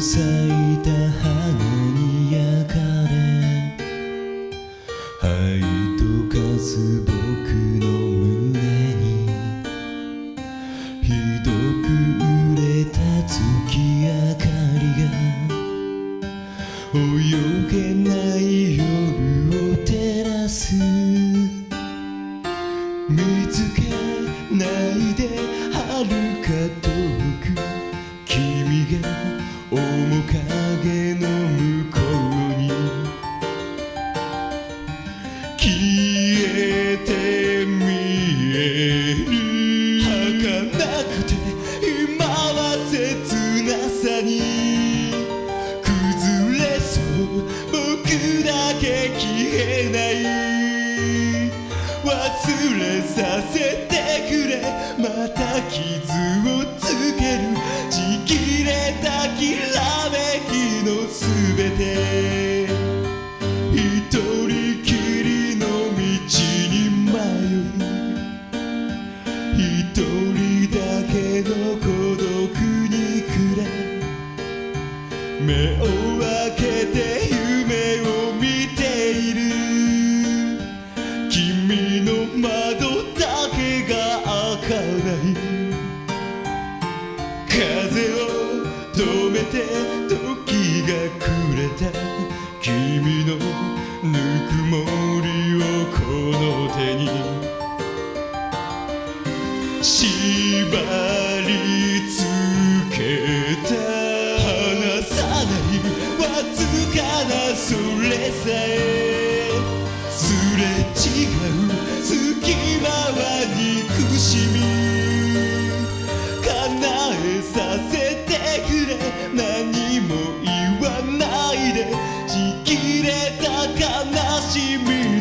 咲いた花に焼かれ灰と化す僕の胸にひどく売れた月明かりが泳げない夜を照らす。見つけないで遥か遠くが面影目を開けて夢を見ている。君の窓だけが開かない。風を止めて時が暮れた。君のぬくもりないわずかなそれさえ。すれ違う隙間は憎しみ。叶えさせてくれ。何も言わないで。ちぎれた悲しみ。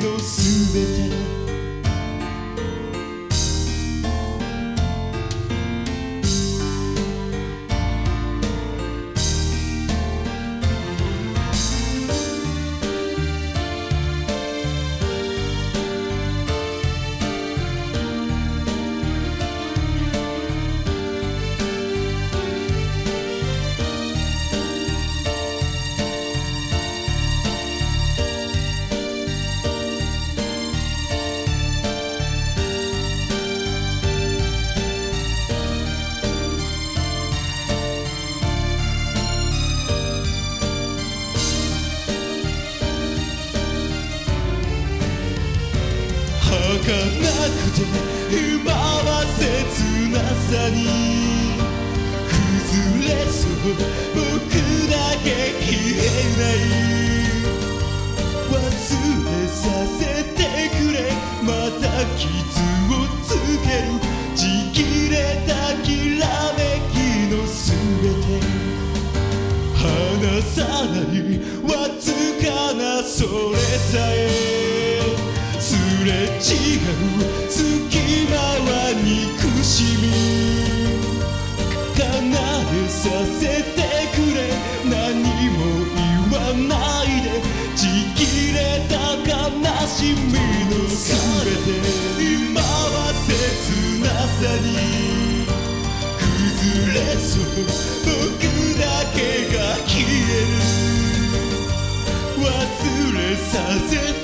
儚くて今は切なさに。崩れそう僕だけ消えない。忘れさせてくれ。また傷をつける。ちぎれたきらめきのすべて。離さない。わずかなそれさえ。すれ違う隙間は憎しみ。叶えさせてくれ。何も言わないで。ちぎれた悲しみのすべて。今は切なさに。崩れそう。僕だけが消える。忘れさせて